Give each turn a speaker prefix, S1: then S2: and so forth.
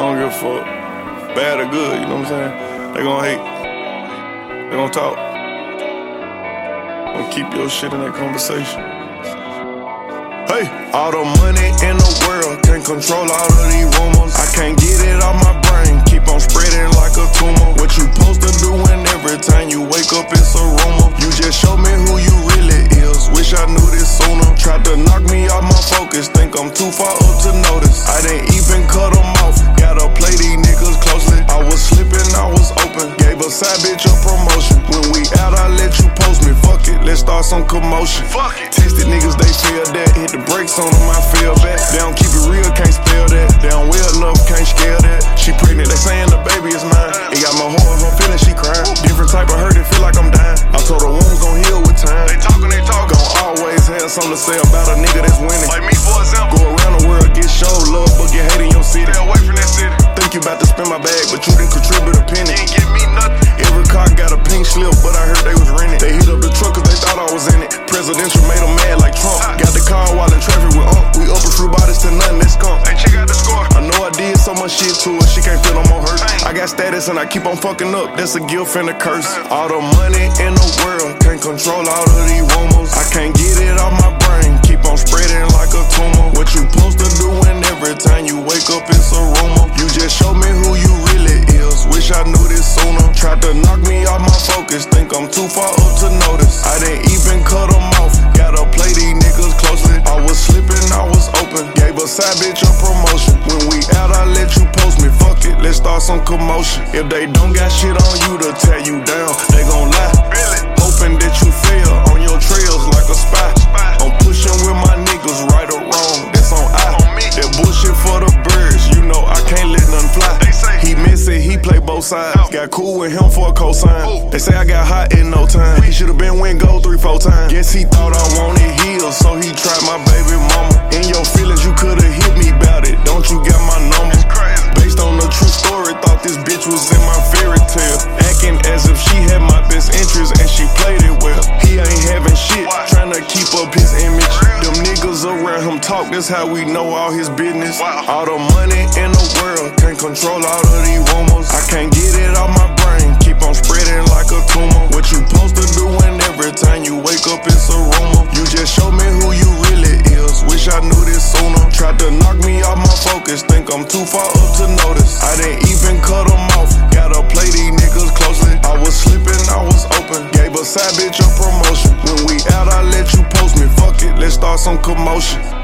S1: don't give a fuck. Bad or good, you know what I'm saying? They gon' hate. They gon' talk. Don't keep your shit in that conversation. Hey, all the money in the world can't control all of these rumors. I can't get it out my brain, keep on spreading like a tumor. What you supposed to do when every time you wake up it's a rumor? You just show me who you really is. Wish I knew this sooner. Tried to knock me off my focus, think I'm too far up to notice. I didn't side bitch a promotion. When we out, I let you post me. Fuck it, let's start some commotion.
S2: Fuck it.
S1: Tested niggas, they feel that. Hit the brakes on them, I feel back. They don't keep it real, can't spell that. They don't well enough, can't scale that. She pregnant, they saying the baby is mine. It got my heart, I'm feeling she crying. Different type of hurt, it feel like I'm dying. I told her wounds gon' heal with time.
S2: They talking, they talking.
S1: Gon' always have something to say about a nigga that's winning.
S2: Like me, for
S1: no more hurt. I got status and I keep on fucking up, that's a gift and a curse. All the money in the world can't control all of these rumors. I can't get it off my brain, keep on spreading like a tumor. What you supposed to do when Start some commotion. If they don't got shit on you to tear you down, they gon' lie.
S2: Really?
S1: Hoping that you fail on your trails like a spy. I'm pushing with my niggas, right or wrong, that's on I.
S2: On me.
S1: That bullshit for the birds, you know I can't let nothing fly.
S2: They say-
S1: he messy, he play both sides. Got cool with him for a cosign.
S2: Ooh.
S1: They say I got hot in no time. He should've been win gold three, four times. Guess he thought I wanted heels, so he tried my baby mama. In your feelings, you could've hit me about it. Don't you got my talk, that's how we know all his business.
S2: Wow.
S1: All the money in the world can't control all of these rumors. I can't get it off my brain, keep on spreading like a tumor. What you supposed to do when every time you wake up it's a rumor? You just show me who you really is. Wish I knew this sooner. Tried to knock me off my focus, think I'm too far up to notice. I didn't even cut them off, gotta play these niggas closely. I was slipping, I was open, gave a side bitch a promotion. When we out, I let you post me. Fuck it, let's start some commotion.